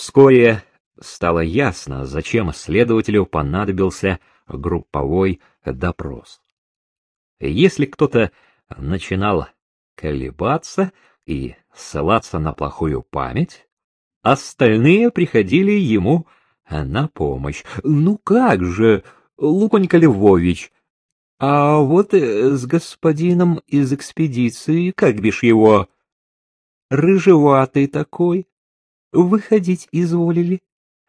Вскоре стало ясно, зачем следователю понадобился групповой допрос. Если кто-то начинал колебаться и ссылаться на плохую память, остальные приходили ему на помощь. Ну как же, Луконька Львович, а вот э, с господином из экспедиции, как бишь его, рыжеватый такой, выходить изволили.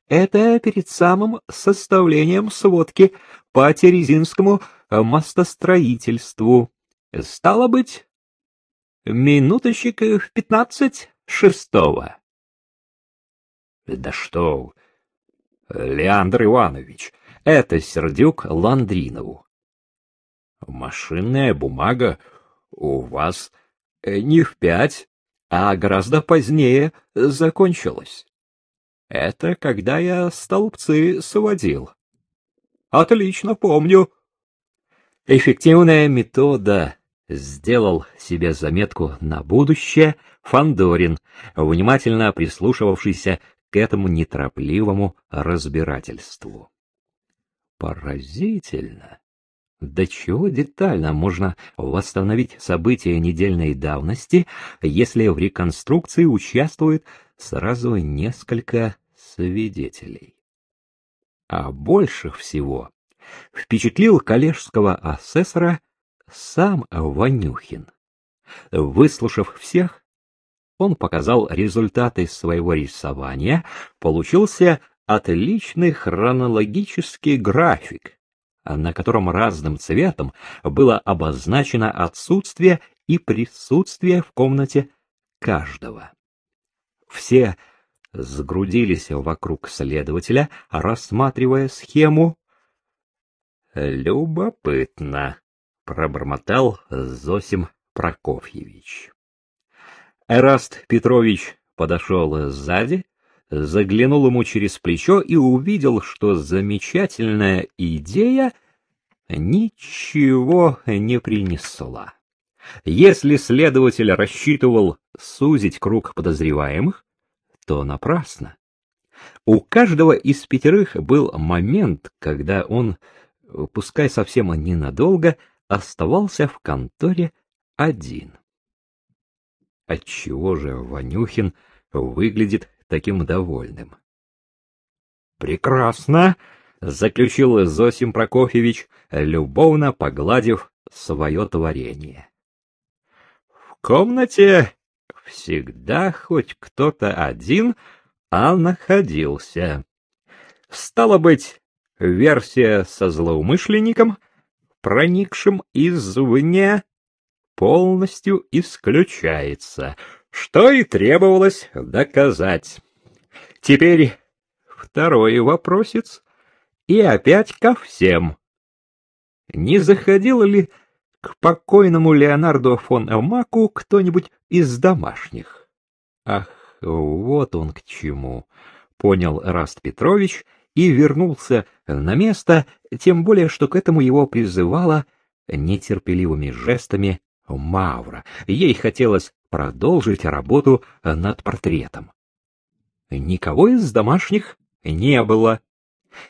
Это перед самым составлением сводки по Терезинскому мостостроительству. Стало быть, минуточек в пятнадцать шестого. Да что, Леандр Иванович, это Сердюк Ландринову. Машинная бумага у вас не в пять, а гораздо позднее закончилась. Это когда я столбцы сводил. Отлично помню. Эффективная метода. Сделал себе заметку на будущее Фандорин, внимательно прислушивавшийся к этому неторопливому разбирательству. Поразительно! До чего детально можно восстановить события недельной давности, если в реконструкции участвует сразу несколько свидетелей? А больше всего впечатлил коллежского асессора сам Ванюхин. Выслушав всех, он показал результаты своего рисования, получился отличный хронологический график, на котором разным цветом было обозначено отсутствие и присутствие в комнате каждого. Все сгрудились вокруг следователя, рассматривая схему. «Любопытно», — пробормотал Зосим Прокофьевич. Эраст Петрович подошел сзади, заглянул ему через плечо и увидел, что замечательная идея ничего не принесла. Если следователь рассчитывал сузить круг подозреваемых, то напрасно. У каждого из пятерых был момент, когда он, пускай совсем ненадолго, оставался в конторе один. Отчего же Ванюхин выглядит таким довольным. «Прекрасно!» — заключил Зосим Прокофьевич, любовно погладив свое творение. «В комнате всегда хоть кто-то один, а находился. Стало быть, версия со злоумышленником, проникшим извне, полностью исключается, что и требовалось доказать. Теперь второй вопросец, и опять ко всем. Не заходил ли к покойному Леонарду фон Эмаку кто-нибудь из домашних? Ах, вот он к чему, понял Раст Петрович и вернулся на место, тем более, что к этому его призывала нетерпеливыми жестами Мавра. Ей хотелось продолжить работу над портретом. Никого из домашних не было.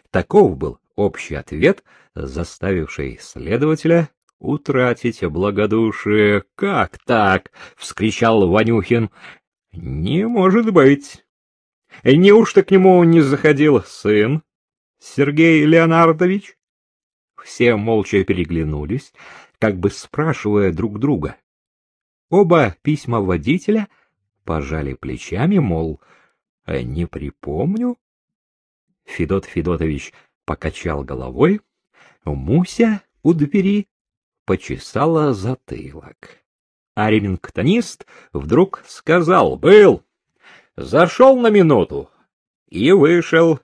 Таков был общий ответ, заставивший следователя утратить благодушие. «Как так?» — вскричал Ванюхин. «Не может быть! Неужто к нему не заходил сын, Сергей Леонардович?» Все молча переглянулись, как бы спрашивая друг друга. Оба письма водителя пожали плечами, мол, не припомню. Федот Федотович покачал головой, Муся у двери почесала затылок. А ремингтонист вдруг сказал «Был!» Зашел на минуту и вышел.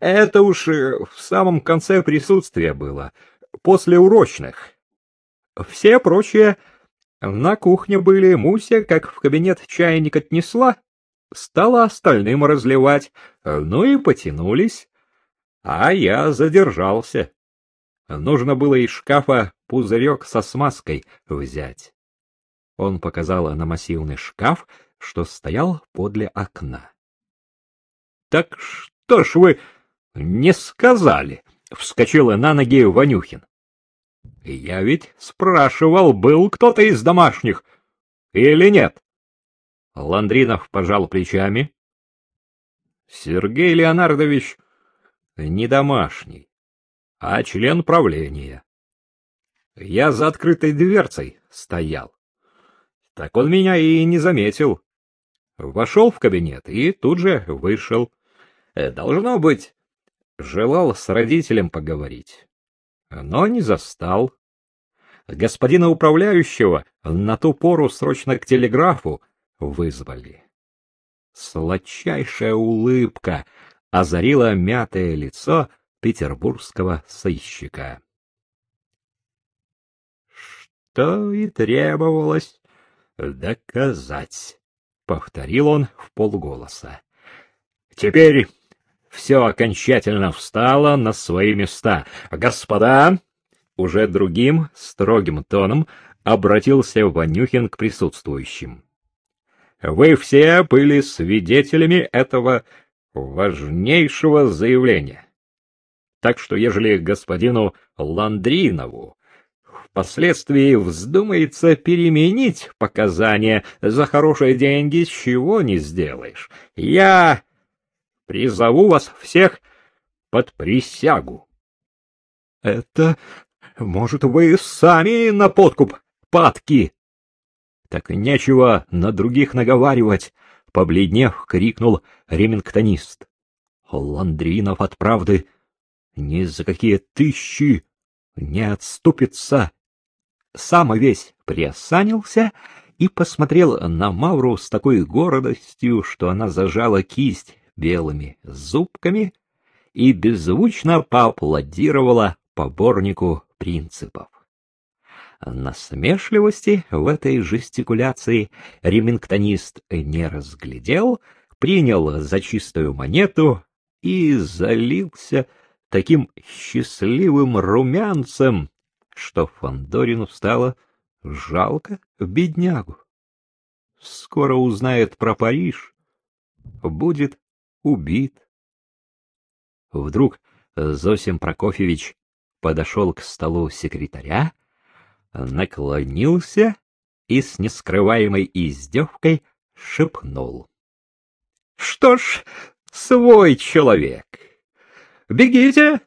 Это уж в самом конце присутствия было, после урочных. Все прочие на кухне были, Муся, как в кабинет чайник отнесла, стала остальным разливать, ну и потянулись, а я задержался. Нужно было из шкафа пузырек со смазкой взять. Он показал на массивный шкаф, что стоял подле окна. — Так что ж вы не сказали? — вскочила на ноги Ванюхин. — Я ведь спрашивал, был кто-то из домашних или нет? Ландринов пожал плечами. — Сергей Леонардович не домашний, а член правления. Я за открытой дверцей стоял. Так он меня и не заметил. Вошел в кабинет и тут же вышел. Э, должно быть, желал с родителем поговорить, но не застал. Господина управляющего на ту пору срочно к телеграфу вызвали. Сладчайшая улыбка озарила мятое лицо петербургского сыщика. Что и требовалось доказать, — повторил он в полголоса. Теперь все окончательно встало на свои места. Господа, уже другим строгим тоном обратился Ванюхин к присутствующим. Вы все были свидетелями этого важнейшего заявления. Так что, ежели господину Ландринову впоследствии вздумается переменить показания за хорошие деньги, чего не сделаешь, я призову вас всех под присягу. — Это, может, вы сами на подкуп падки? — Так нечего на других наговаривать, — побледнев, крикнул ремингтонист. — Ландринов от правды ни за какие тысячи не отступится. Сам весь приосанился и посмотрел на Мавру с такой гордостью, что она зажала кисть белыми зубками и беззвучно поаплодировала поборнику принципов. Насмешливости в этой жестикуляции ремингтонист не разглядел, принял за чистую монету и залился таким счастливым румянцем, что Фандорину стало жалко беднягу. Скоро узнает про Париж, будет убит. Вдруг Зосим Прокофьевич подошел к столу секретаря, наклонился и с нескрываемой издевкой шепнул. — Что ж, свой человек, бегите,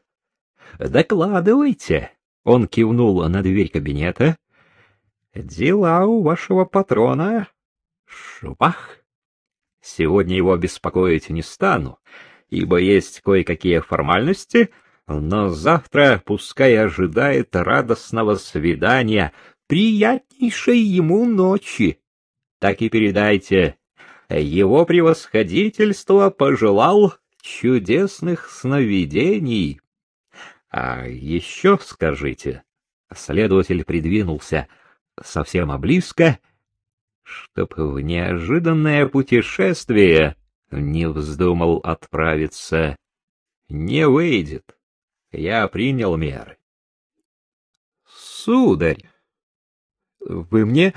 докладывайте. Он кивнул на дверь кабинета. — Дела у вашего патрона. Швах! Сегодня его беспокоить не стану, ибо есть кое-какие формальности, но завтра пускай ожидает радостного свидания, приятнейшей ему ночи. Так и передайте. Его превосходительство пожелал чудесных сновидений. А еще скажите, следователь придвинулся совсем близко чтоб в неожиданное путешествие не вздумал отправиться. Не выйдет. Я принял меры. Сударь, вы мне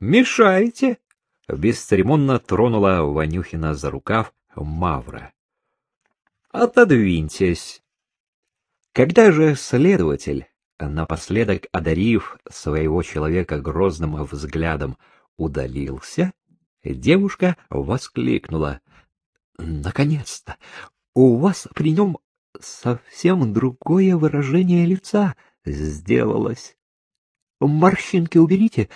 мешаете? Бесцеремонно тронула Ванюхина за рукав Мавра. Отодвиньтесь. Когда же следователь, напоследок одарив своего человека грозным взглядом, удалился, девушка воскликнула. — Наконец-то! У вас при нем совсем другое выражение лица сделалось. Морщинки уберите.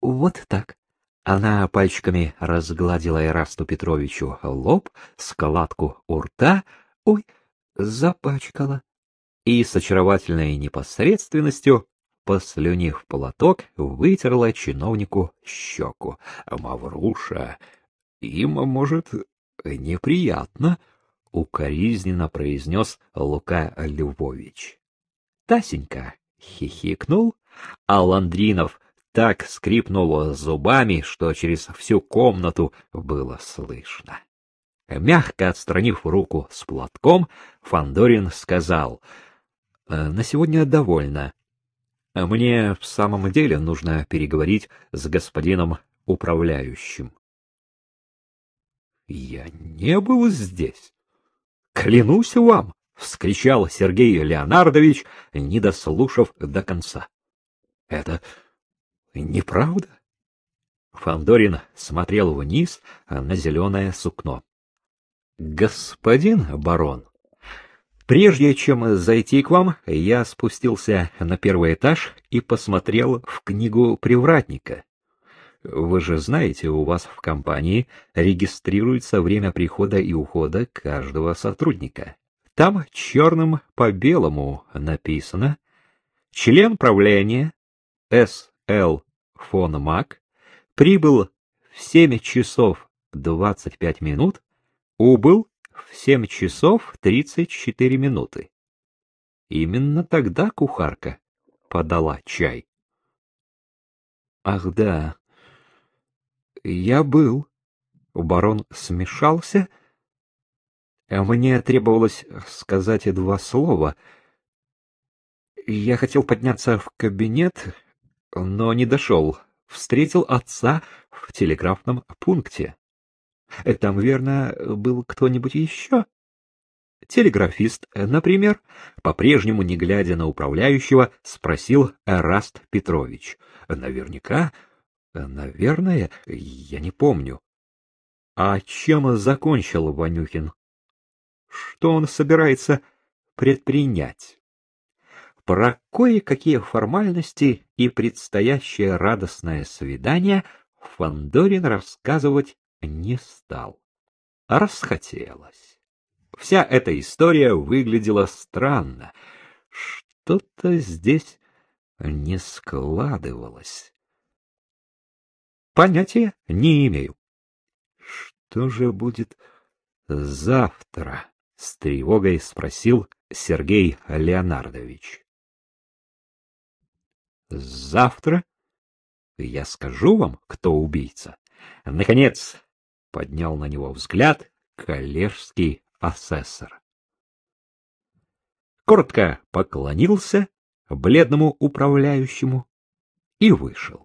Вот так. Она пальчиками разгладила Ирасту Петровичу лоб, складку у рта. Ой, запачкала. И с очаровательной непосредственностью послюнив платок, вытерла чиновнику щеку. Мавруша, им, может, неприятно, — укоризненно произнес Лука Львович. Тасенька хихикнул, а Ландринов так скрипнул зубами, что через всю комнату было слышно. Мягко отстранив руку с платком, Фандорин сказал: «Э, "На сегодня довольно. Мне в самом деле нужно переговорить с господином управляющим. — Я не был здесь. — Клянусь вам! — вскричал Сергей Леонардович, не дослушав до конца. — Это неправда? Фандорин смотрел вниз на зеленое сукно. — Господин барон, прежде чем зайти к вам, я спустился на первый этаж и посмотрел в книгу привратника. Вы же знаете, у вас в компании регистрируется время прихода и ухода каждого сотрудника. Там черным по белому написано «Член правления С.Л. фон Мак прибыл в 7 часов 25 минут, убыл в 7 часов 34 минуты. Именно тогда кухарка подала чай. Ах да, я был. Барон смешался. Мне требовалось сказать два слова. Я хотел подняться в кабинет, но не дошел встретил отца в телеграфном пункте. Там, верно, был кто-нибудь еще? Телеграфист, например, по-прежнему не глядя на управляющего, спросил Эраст Петрович. Наверняка, наверное, я не помню. А чем закончил Ванюхин? Что он собирается предпринять? Про кое-какие формальности и предстоящее радостное свидание Фандорин рассказывать не стал. Расхотелось. Вся эта история выглядела странно. Что-то здесь не складывалось. Понятия не имею. Что же будет завтра? С тревогой спросил Сергей Леонардович. Завтра я скажу вам, кто убийца. Наконец, поднял на него взгляд коллежский асессор. Коротко поклонился бледному управляющему и вышел.